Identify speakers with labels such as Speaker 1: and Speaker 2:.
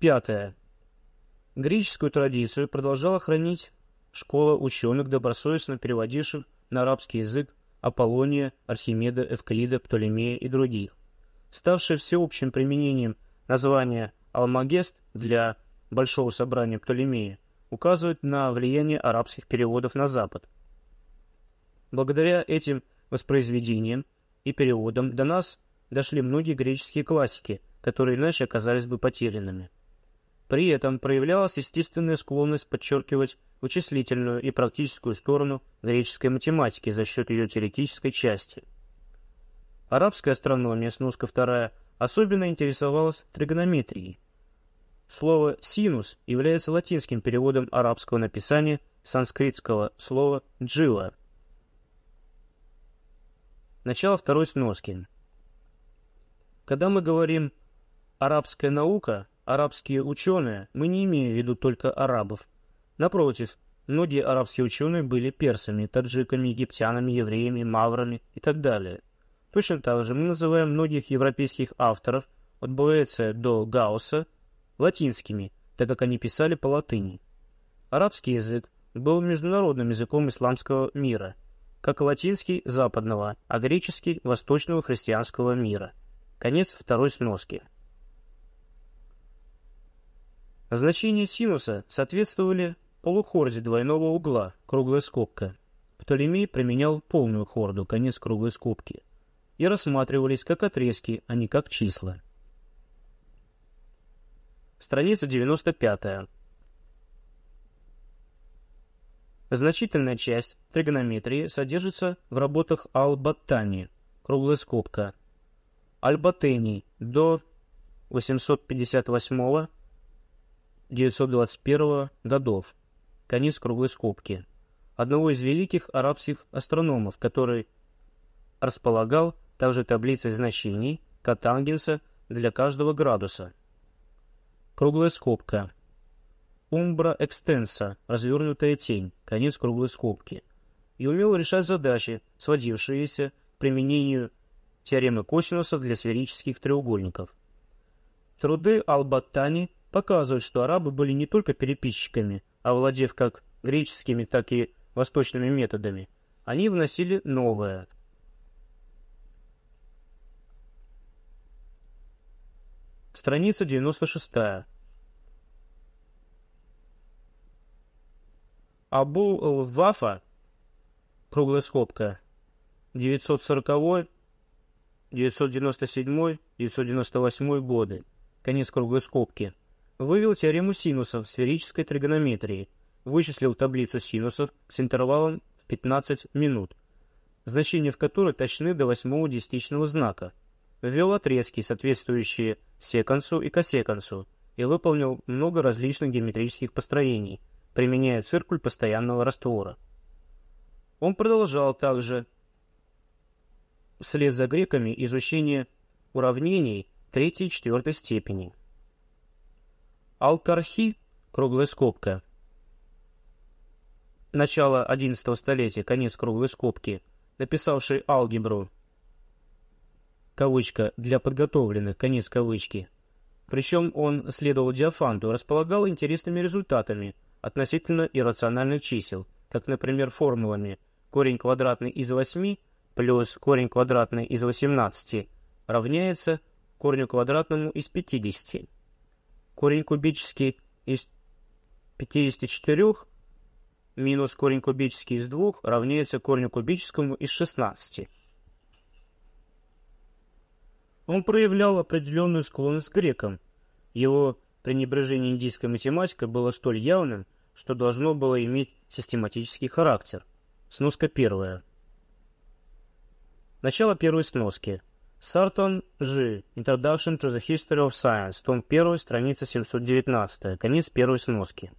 Speaker 1: Пятое. Греческую традицию продолжала хранить школа ученых, добросовестно переводивших на арабский язык Аполлония, Архимеда, Эвклида, Птолемея и других. Ставшее всеобщим применением название «Алмагест» для Большого собрания Птолемея указывает на влияние арабских переводов на Запад. Благодаря этим воспроизведениям и переводам до нас дошли многие греческие классики, которые иначе оказались бы потерянными. При этом проявлялась естественная склонность подчеркивать вычислительную и практическую сторону греческой математики за счет ее теоретической части. Арабская астрономия, сноска вторая, особенно интересовалась тригонометрией. Слово «синус» является латинским переводом арабского написания санскритского слова «джила». Начало второй сноски. Когда мы говорим «арабская наука», «арабские ученые», мы не имеем в виду только арабов. Напротив, многие арабские ученые были персами, таджиками, египтянами, евреями, маврами и так далее. Точно так же мы называем многих европейских авторов от Боэция до Гаусса латинскими, так как они писали по латыни. Арабский язык был международным языком исламского мира, как латинский – западного, а греческий – восточного христианского мира. Конец второй сноски. Значения синуса соответствовали полухорде двойного угла, круглая скобка. Птолемей применял полную хорду, конец круглой скобки, и рассматривались как отрезки, а не как числа. Страница 95. Значительная часть тригонометрии содержится в работах Ал-Баттани, круглая скобка, Аль-Батени до 858-921 годов, конец круглой скобки, одного из великих арабских астрономов, который располагал также таблицей значений котангенса для каждого градуса – Круглая скобка. Умбра экстенса, развернутая тень, конец круглой скобки. И умел решать задачи, сводившиеся к применению теоремы косинусов для сферических треугольников. Труды Ал-Баттани показывают, что арабы были не только переписчиками, овладев как греческими, так и восточными методами. Они вносили новое. Страница 96. Абу Вафа, круглая скобка, 940 997 998 годы, конец круглой скобки, вывел теорему синусов в сферической тригонометрии, вычислил таблицу синусов с интервалом в 15 минут, значения в которой точны до восьмого десятичного знака, ввел отрезки, соответствующие секансу и косекансу, и выполнил много различных геометрических построений, применяя циркуль постоянного раствора. Он продолжал также, вслед за греками, изучение уравнений третьей и четвертой степени. Алкархи, круглая скобка, начало XI столетия, конец круглой скобки, написавший алгебру кавычка, для подготовленных, конец кавычки. Причем он следовал Диофанту, располагал интересными результатами относительно иррациональных чисел, как, например, формулами корень квадратный из 8 плюс корень квадратный из 18 равняется корню квадратному из 50. Корень кубический из 54 минус корень кубический из 2 равняется корню кубическому из 16. Он проявлял определенную склонность к грекам. Его пренебрежение индийской математикой было столь явным, что должно было иметь систематический характер. Сноска первая. Начало первой сноски. Сартон Ж. Introduction to the History of Science. Том 1, страница 719. Конец первой сноски.